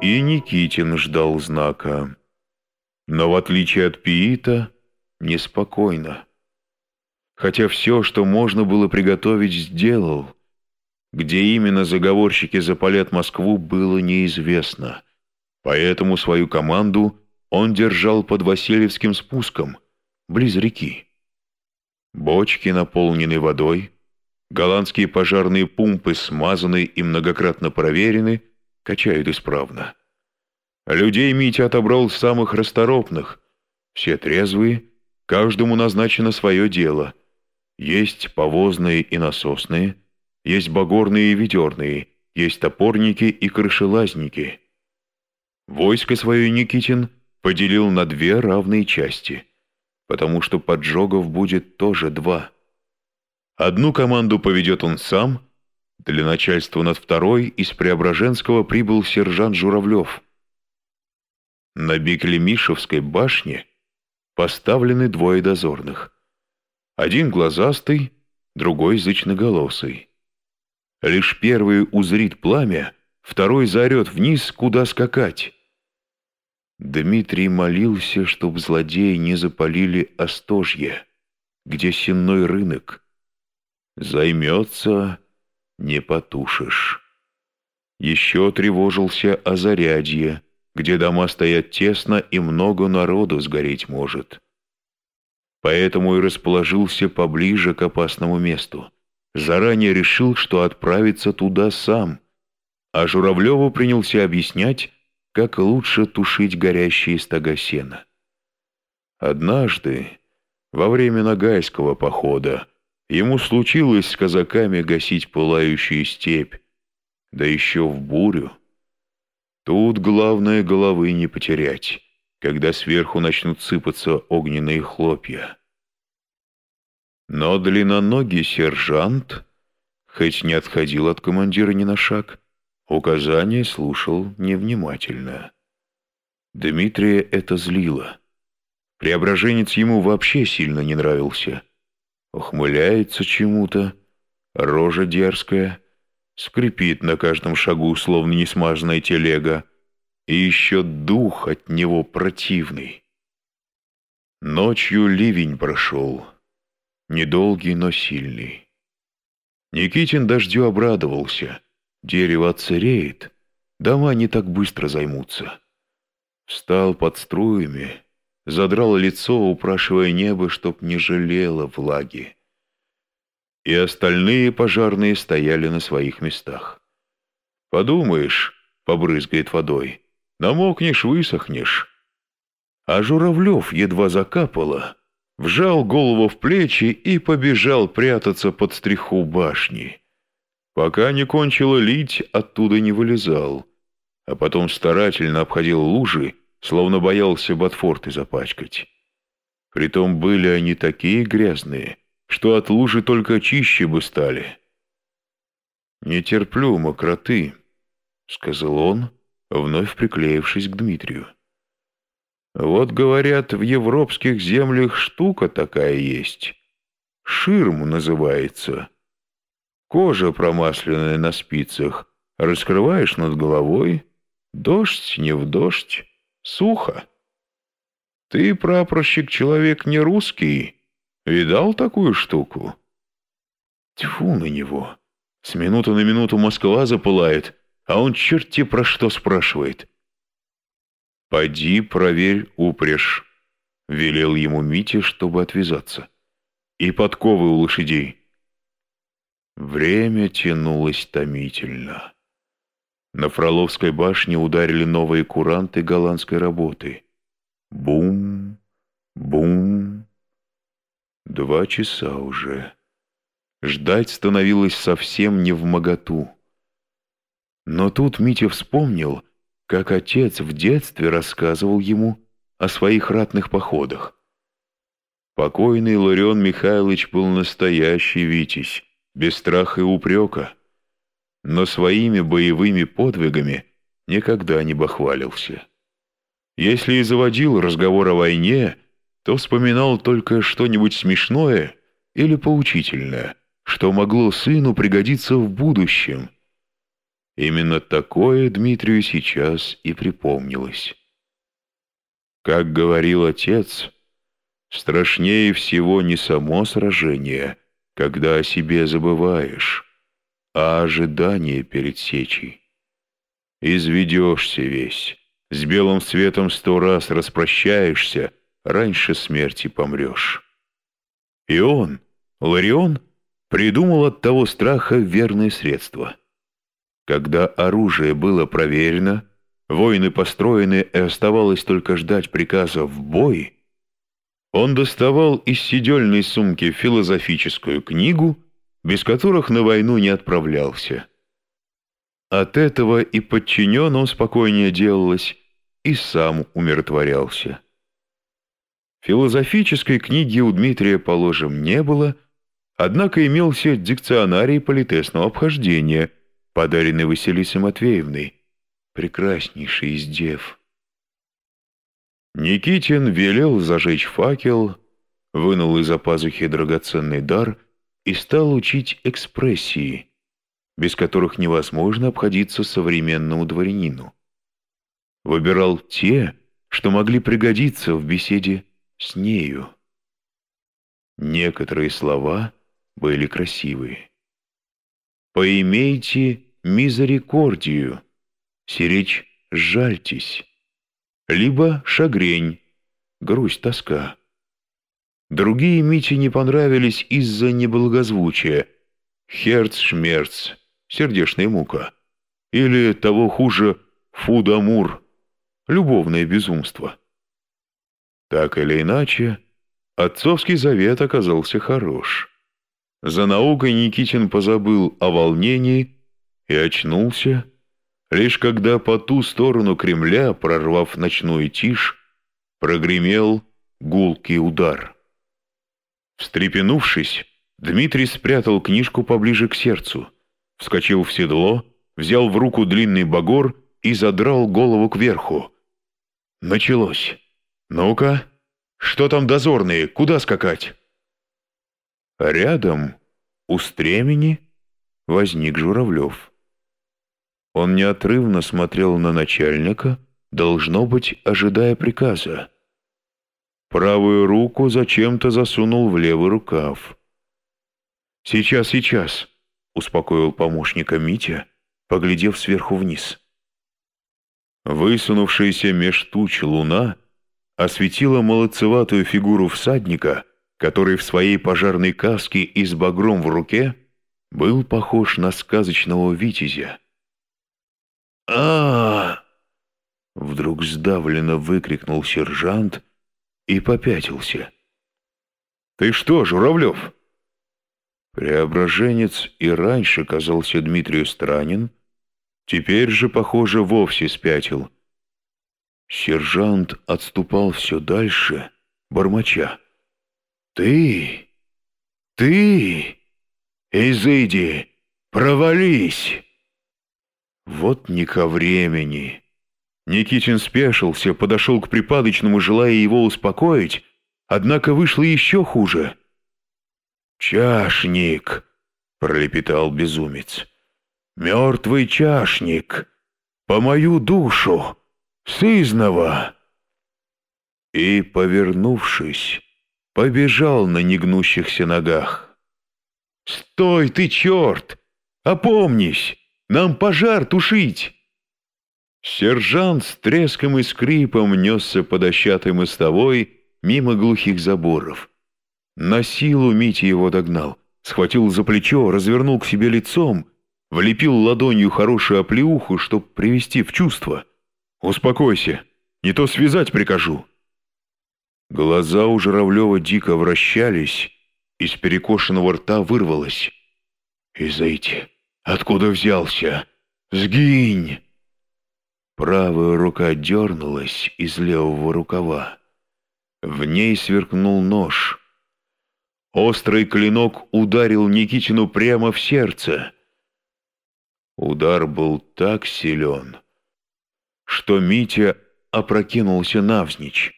И Никитин ждал знака. Но в отличие от Пиита, неспокойно. Хотя все, что можно было приготовить, сделал. Где именно заговорщики запалят Москву, было неизвестно. Поэтому свою команду он держал под Васильевским спуском, близ реки. Бочки наполнены водой, голландские пожарные пумпы смазаны и многократно проверены, качают исправно. Людей Митя отобрал самых расторопных, все трезвые, каждому назначено свое дело. Есть повозные и насосные, есть багорные и ведерные, есть топорники и крышелазники. Войско свое Никитин поделил на две равные части, потому что поджогов будет тоже два. Одну команду поведет он сам, для начальства над второй из Преображенского прибыл сержант Журавлев. На Беклемишевской башне поставлены двое дозорных. Один глазастый, другой зычноголосый. Лишь первый узрит пламя, второй заорет вниз, куда скакать. Дмитрий молился, чтоб злодеи не запалили Остожье, где сенной рынок. Займется, не потушишь. Еще тревожился о зарядье, где дома стоят тесно и много народу сгореть может. Поэтому и расположился поближе к опасному месту. Заранее решил, что отправится туда сам, а Журавлеву принялся объяснять, как лучше тушить горящие стога сена. Однажды, во время Ногайского похода, ему случилось с казаками гасить пылающую степь, да еще в бурю. Тут главное головы не потерять, когда сверху начнут сыпаться огненные хлопья. Но длинноногий сержант, хоть не отходил от командира ни на шаг, Указания слушал невнимательно. Дмитрия это злило. Преображенец ему вообще сильно не нравился. Ухмыляется чему-то, рожа дерзкая, скрипит на каждом шагу, словно несмазанная телега, и еще дух от него противный. Ночью ливень прошел, недолгий, но сильный. Никитин дождю обрадовался — Дерево отсыреет, дома не так быстро займутся. Встал под струями, задрал лицо, упрашивая небо, чтоб не жалело влаги. И остальные пожарные стояли на своих местах. Подумаешь, побрызгает водой, намокнешь, высохнешь. А Журавлев едва закапало, вжал голову в плечи и побежал прятаться под стриху башни. Пока не кончило лить, оттуда не вылезал, а потом старательно обходил лужи, словно боялся ботфорты запачкать. Притом были они такие грязные, что от лужи только чище бы стали. «Не терплю мокроты», — сказал он, вновь приклеившись к Дмитрию. «Вот, говорят, в европских землях штука такая есть. Ширм называется». Кожа промасленная на спицах. Раскрываешь над головой. Дождь, не в дождь. Сухо. Ты, прапорщик, человек не русский. Видал такую штуку? Тьфу на него. С минуты на минуту Москва запылает, а он черти про что спрашивает. «Поди, проверь упряжь», — велел ему Митя, чтобы отвязаться. «И подковы у лошадей». Время тянулось томительно. На Фроловской башне ударили новые куранты голландской работы. Бум, бум. Два часа уже. Ждать становилось совсем не в моготу. Но тут Митя вспомнил, как отец в детстве рассказывал ему о своих ратных походах. Покойный Ларион Михайлович был настоящий витязь, без страха и упрека, но своими боевыми подвигами никогда не бахвалился. Если и заводил разговор о войне, то вспоминал только что-нибудь смешное или поучительное, что могло сыну пригодиться в будущем. Именно такое Дмитрию сейчас и припомнилось. Как говорил отец, страшнее всего не само сражение, когда о себе забываешь, а ожидание перед сечей. Изведешься весь, с белым светом сто раз распрощаешься, раньше смерти помрешь. И он, Ларион, придумал от того страха верное средство. Когда оружие было проверено, воины построены и оставалось только ждать приказа в бой, он доставал из сидельной сумки философическую книгу, без которых на войну не отправлялся. От этого и подчиненным спокойнее делалось, и сам умиротворялся. Философической книги у Дмитрия, положим, не было, однако имелся дикционарий политесного обхождения, подаренный Василисой Матвеевной, прекраснейший из дев. Никитин велел зажечь факел, вынул из-за пазухи драгоценный дар и стал учить экспрессии, без которых невозможно обходиться современному дворянину. Выбирал те, что могли пригодиться в беседе с нею. Некоторые слова были красивые. «Поимейте мизерикордию», сиречь «жальтесь», либо «шагрень», грусть, тоска. Другие Мите не понравились из-за неблагозвучия «херц-шмерц», сердечная мука, или, того хуже, «фудамур», любовное безумство. Так или иначе, отцовский завет оказался хорош. За наукой Никитин позабыл о волнении и очнулся, лишь когда по ту сторону Кремля, прорвав ночную тишь, прогремел гулкий удар. Встрепенувшись, Дмитрий спрятал книжку поближе к сердцу, вскочил в седло, взял в руку длинный багор и задрал голову кверху. Началось. «Ну-ка, что там дозорные, куда скакать?» Рядом, у стремени, возник Журавлев. Он неотрывно смотрел на начальника, должно быть, ожидая приказа. Правую руку зачем-то засунул в левый рукав. «Сейчас, сейчас», — успокоил помощника Митя, поглядев сверху вниз. Высунувшаяся меж туч луна — осветила молодцеватую фигуру всадника, который в своей пожарной каске и с багром в руке был похож на сказочного витязя. а, Вдруг сдавленно выкрикнул сержант и попятился. «Ты что, Журавлев?» Преображенец и раньше казался Дмитрию странен, теперь же, похоже, вовсе спятил — Сержант отступал все дальше, бормоча. «Ты! Ты! Изыди! Провались!» Вот не ко времени. Никитин спешился, подошел к припадочному, желая его успокоить, однако вышло еще хуже. «Чашник!» — пролепетал безумец. «Мертвый чашник! По мою душу!» сызного!» И, повернувшись, побежал на негнущихся ногах. «Стой ты, черт! Опомнись! Нам пожар тушить!» Сержант с треском и скрипом несся по дощатой мостовой мимо глухих заборов. На силу Митя его догнал, схватил за плечо, развернул к себе лицом, влепил ладонью хорошую оплеуху, чтоб привести в чувство. «Успокойся, не то связать прикажу». Глаза у Журавлева дико вращались, из перекошенного рта вырвалось. «Изойти! Откуда взялся? Сгинь!» Правая рука дернулась из левого рукава. В ней сверкнул нож. Острый клинок ударил Никитину прямо в сердце. Удар был так силен, что Митя опрокинулся навзничь.